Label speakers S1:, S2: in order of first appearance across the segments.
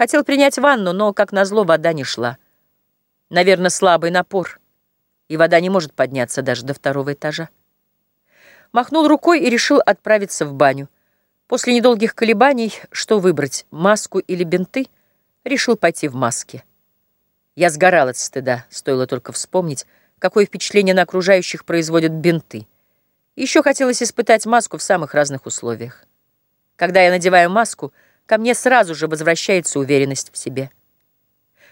S1: Хотел принять ванну, но, как назло, вода не шла. Наверное, слабый напор, и вода не может подняться даже до второго этажа. Махнул рукой и решил отправиться в баню. После недолгих колебаний, что выбрать, маску или бинты, решил пойти в маске. Я сгорал от стыда, стоило только вспомнить, какое впечатление на окружающих производят бинты. Еще хотелось испытать маску в самых разных условиях. Когда я надеваю маску, ко мне сразу же возвращается уверенность в себе.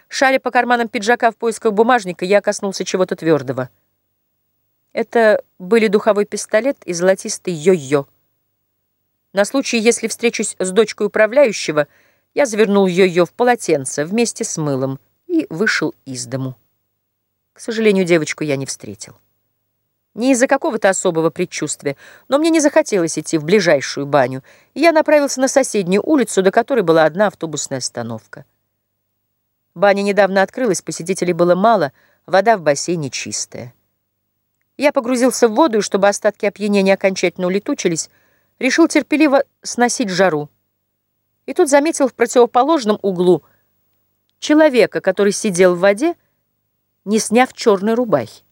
S1: Шаря по карманам пиджака в поисках бумажника, я коснулся чего-то твердого. Это были духовой пистолет и золотистый йо-йо. На случай, если встречусь с дочкой управляющего, я завернул йо-йо в полотенце вместе с мылом и вышел из дому. К сожалению, девочку я не встретил. Не из-за какого-то особого предчувствия, но мне не захотелось идти в ближайшую баню, и я направился на соседнюю улицу, до которой была одна автобусная остановка. Баня недавно открылась, посетителей было мало, вода в бассейне чистая. Я погрузился в воду, и чтобы остатки опьянения окончательно улетучились, решил терпеливо сносить жару. И тут заметил в противоположном углу человека, который сидел в воде, не сняв черной рубахи.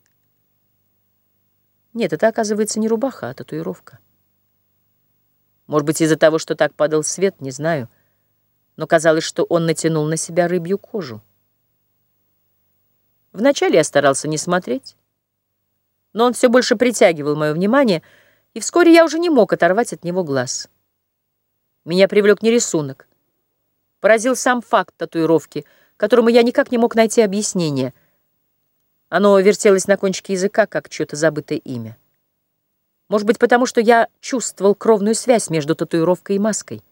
S1: Нет, это, оказывается, не рубаха, а татуировка. Может быть, из-за того, что так падал свет, не знаю, но казалось, что он натянул на себя рыбью кожу. Вначале я старался не смотреть, но он все больше притягивал мое внимание — и вскоре я уже не мог оторвать от него глаз. Меня привлек не рисунок. Поразил сам факт татуировки, которому я никак не мог найти объяснение. Оно вертелось на кончике языка, как чье-то забытое имя. Может быть, потому что я чувствовал кровную связь между татуировкой и маской.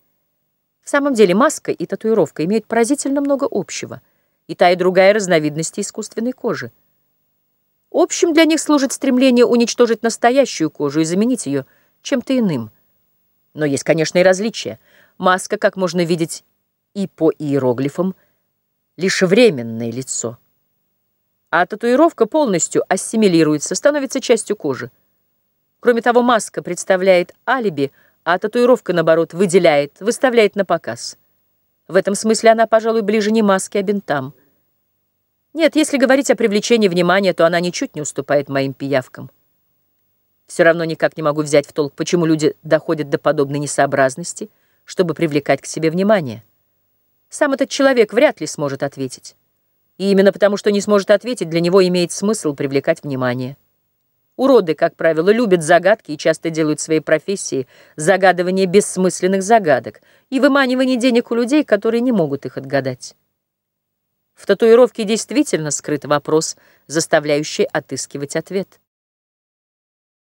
S1: В самом деле маска и татуировка имеют поразительно много общего, и та и другая разновидности искусственной кожи. Общим для них служит стремление уничтожить настоящую кожу и заменить ее чем-то иным. Но есть, конечно, и различия. Маска, как можно видеть и по иероглифам, лишь временное лицо. А татуировка полностью ассимилируется, становится частью кожи. Кроме того, маска представляет алиби, а татуировка, наоборот, выделяет, выставляет на показ. В этом смысле она, пожалуй, ближе не маске, а бинтам – нет, если говорить о привлечении внимания, то она ничуть не уступает моим пиявкам. Все равно никак не могу взять в толк, почему люди доходят до подобной несообразности, чтобы привлекать к себе внимание. Сам этот человек вряд ли сможет ответить. И именно потому, что не сможет ответить, для него имеет смысл привлекать внимание. Уроды, как правило, любят загадки и часто делают своей профессией загадывание бессмысленных загадок и выманивание денег у людей, которые не могут их отгадать. В татуировке действительно скрыт вопрос, заставляющий отыскивать ответ.